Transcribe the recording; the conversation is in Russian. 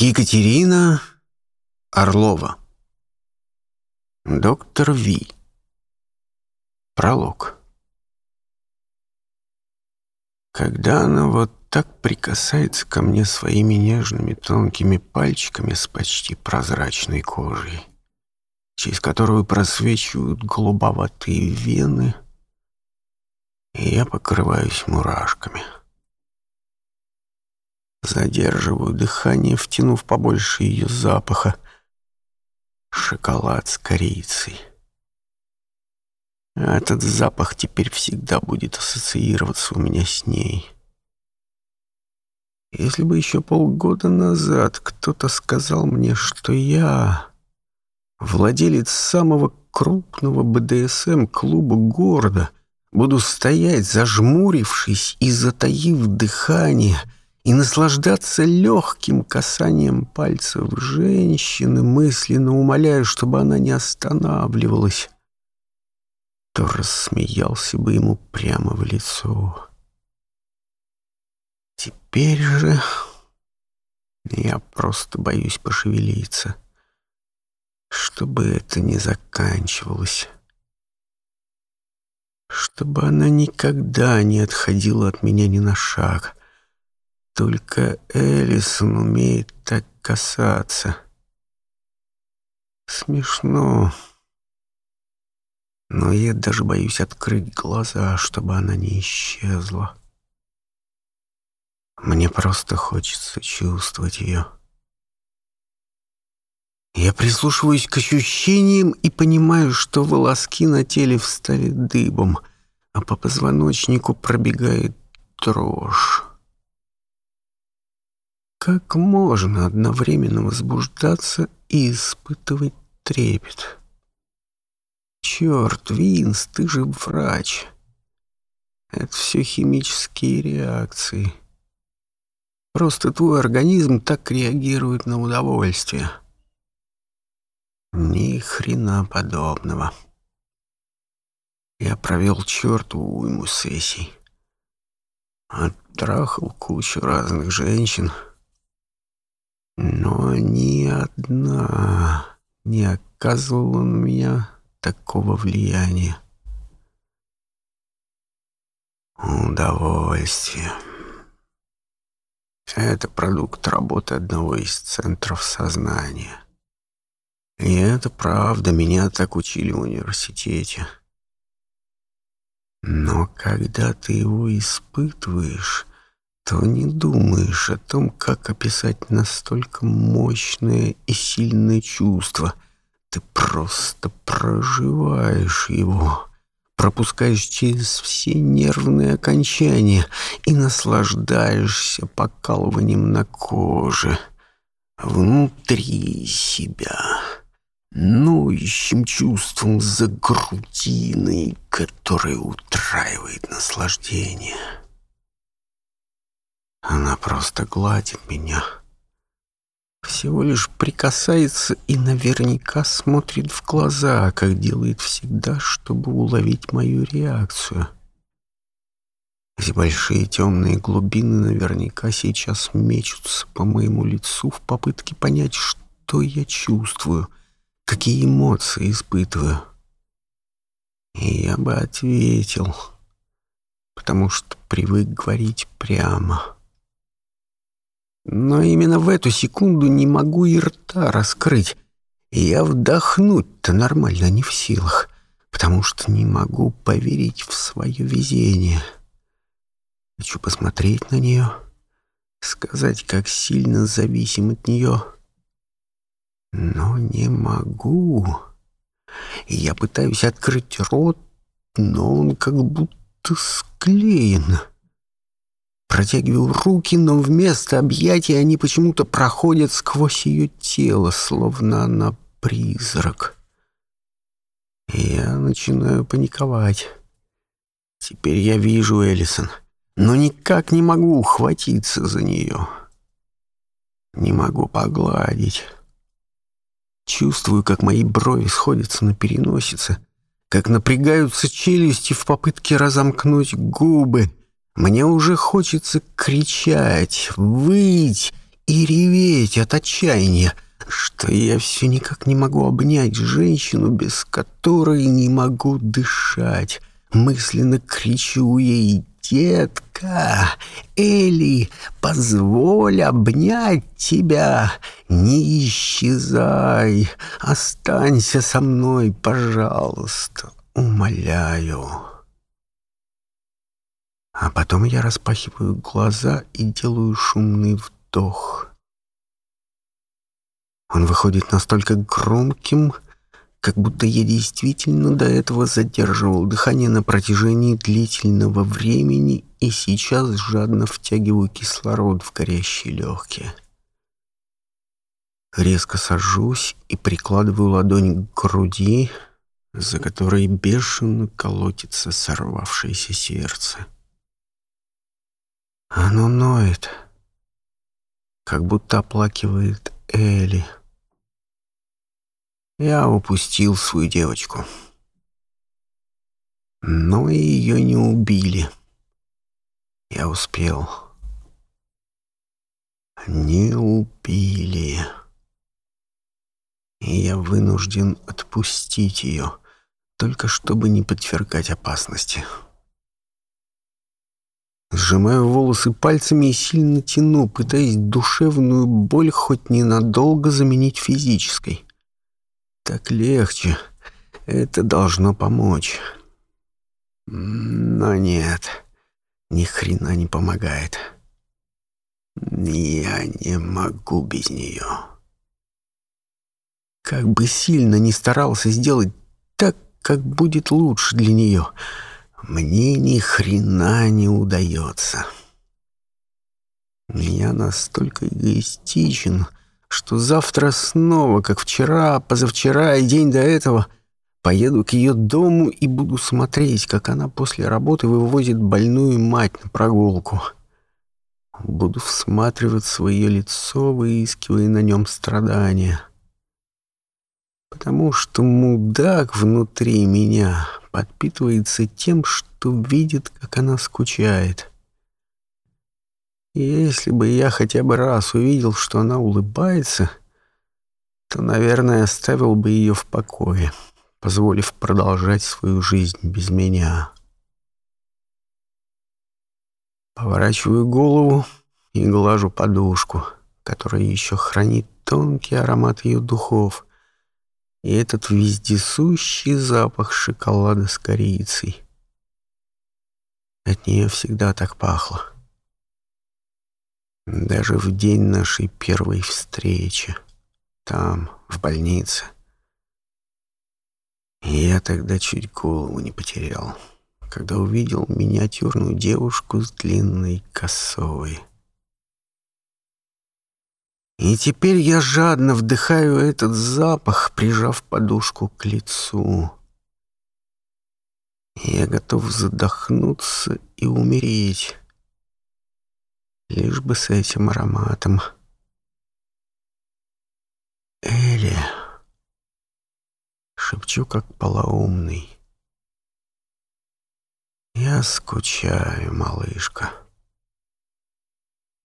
Екатерина Орлова. Доктор Ви. Пролог. Когда она вот так прикасается ко мне своими нежными тонкими пальчиками с почти прозрачной кожей, через которую просвечивают голубоватые вены, я покрываюсь мурашками — Задерживаю дыхание, втянув побольше ее запаха. Шоколад с корейцей. Этот запах теперь всегда будет ассоциироваться у меня с ней. Если бы еще полгода назад кто-то сказал мне, что я владелец самого крупного БДСМ-клуба эм города, буду стоять, зажмурившись и затаив дыхание — и наслаждаться легким касанием пальцев женщины, мысленно умоляя, чтобы она не останавливалась, то рассмеялся бы ему прямо в лицо. Теперь же я просто боюсь пошевелиться, чтобы это не заканчивалось, чтобы она никогда не отходила от меня ни на шаг — только Элисон умеет так касаться. Смешно. Но я даже боюсь открыть глаза, чтобы она не исчезла. Мне просто хочется чувствовать ее. Я прислушиваюсь к ощущениям и понимаю, что волоски на теле встали дыбом, а по позвоночнику пробегает дрожь. Как можно одновременно возбуждаться и испытывать трепет? Черт, Винс, ты же врач. Это все химические реакции. Просто твой организм так реагирует на удовольствие. Ни хрена подобного. Я провел черту уйму сессий. Оттрахал кучу разных женщин — но ни одна не оказывала на меня такого влияния. Удовольствие. Это продукт работы одного из центров сознания. И это правда, меня так учили в университете. Но когда ты его испытываешь, кто не думаешь о том, как описать настолько мощное и сильное чувство. Ты просто проживаешь его, пропускаешь через все нервные окончания и наслаждаешься покалыванием на коже. Внутри себя ноющим чувством за грудиной, которое утраивает наслаждение. Она просто гладит меня. Всего лишь прикасается и наверняка смотрит в глаза, как делает всегда, чтобы уловить мою реакцию. Эти большие темные глубины наверняка сейчас мечутся по моему лицу в попытке понять, что я чувствую, какие эмоции испытываю. И я бы ответил, потому что привык говорить прямо. Но именно в эту секунду не могу и рта раскрыть. И я вдохнуть-то нормально не в силах, потому что не могу поверить в свое везение. Хочу посмотреть на нее, сказать, как сильно зависим от нее. Но не могу. Я пытаюсь открыть рот, но он как будто склеен. — протягивал руки, но вместо объятий они почему-то проходят сквозь ее тело, словно она призрак. Я начинаю паниковать. Теперь я вижу Эллисон, но никак не могу ухватиться за нее. Не могу погладить. Чувствую, как мои брови сходятся на переносице, как напрягаются челюсти в попытке разомкнуть губы — мне уже хочется кричать, выть и реветь от отчаяния, что я все никак не могу обнять женщину, без которой не могу дышать. Мысленно кричу ей «Детка, Эли, позволь обнять тебя, не исчезай, останься со мной, пожалуйста, умоляю». А потом я распахиваю глаза и делаю шумный вдох. Он выходит настолько громким, как будто я действительно до этого задерживал дыхание на протяжении длительного времени и сейчас жадно втягиваю кислород в горящие легкие. Резко сажусь и прикладываю ладонь к груди, за которой бешено колотится сорвавшееся сердце. Оно ноет, как будто оплакивает Элли. Я упустил свою девочку. Но ее не убили. Я успел. Не убили. И я вынужден отпустить ее, только чтобы не подвергать опасности. Сжимаю волосы пальцами и сильно тяну, пытаясь душевную боль хоть ненадолго заменить физической. Так легче. Это должно помочь. Но нет, ни хрена не помогает. Я не могу без нее. Как бы сильно ни старался сделать так, как будет лучше для нее — мне ни хрена не удается. Я настолько эгоистичен, что завтра снова, как вчера, позавчера и день до этого, поеду к ее дому и буду смотреть, как она после работы вывозит больную мать на прогулку. Буду всматривать свое лицо, выискивая на нем страдания. Потому что мудак внутри меня подпитывается тем, что видит, как она скучает. И если бы я хотя бы раз увидел, что она улыбается, то, наверное, оставил бы ее в покое, позволив продолжать свою жизнь без меня. Поворачиваю голову и глажу подушку, которая еще хранит тонкий аромат ее духов — и этот вездесущий запах шоколада с корицей. От нее всегда так пахло. Даже в день нашей первой встречи, там, в больнице. Я тогда чуть голову не потерял, когда увидел миниатюрную девушку с длинной косой — и теперь я жадно вдыхаю этот запах, прижав подушку к лицу. Я готов задохнуться и умереть, лишь бы с этим ароматом. Эли, шепчу как полоумный. Я скучаю, малышка.